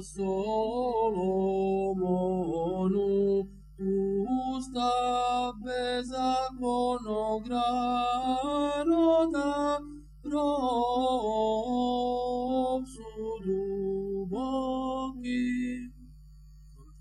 Solomonu usta bezakonograda rob sudu.